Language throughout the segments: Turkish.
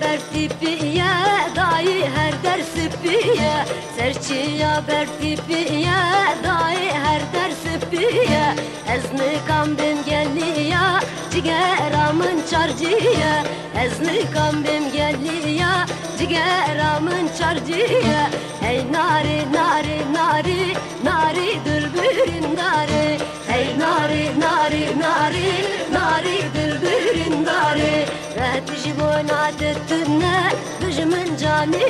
bertipiye Dayı her dersi piye Serçiya bertipiye Dayı her dersi piye Ezni kambim geliya Cigeramın çarcıya. Ezni kambim geliya Cigeramın çarcıya. Hey nari nari nari Düşmün cani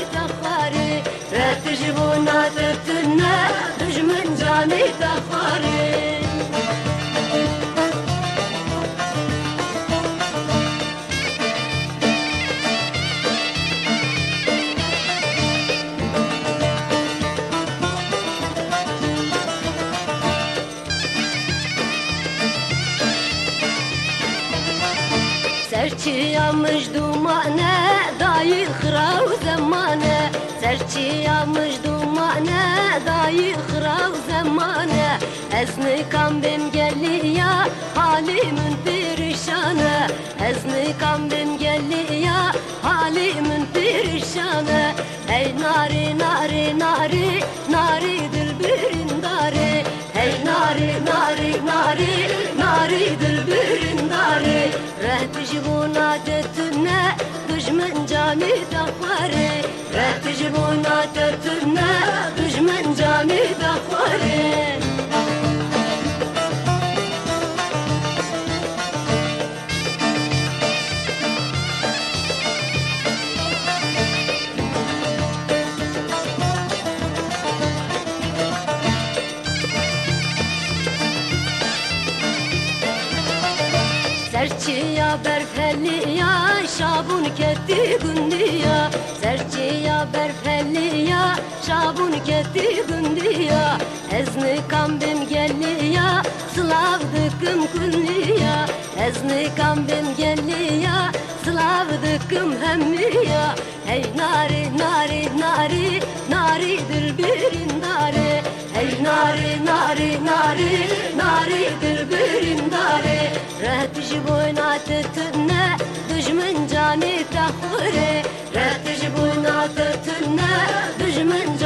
cani Serçi yamış dumane dayı hırav zamane Serçi yamış dumane dayı hırav zamane Ezni kambim geliya halimin perişane Ezni kambim geliya halimin perişane Ey nari nari nari nari dilbirin dari Rehtiş buna tetüne düşman cami dafari Rehtiş buna tetüne düşman cami Serçiya berfeliya şabun ketti gündiya Serçiya berfeliya şabun ketti gündiya Ezni kambim geliya Slav dıkım kunniya Ezni kambim geliya Slav dıkım hemmiya. Hey nari nari nari Nari dilbirin dari Hey nari nari nari Nari dilbirin dari Rehtiş boyna tetine Düşmün cani tahvare Rehtiş boyna tetine Düşmün cani tahvare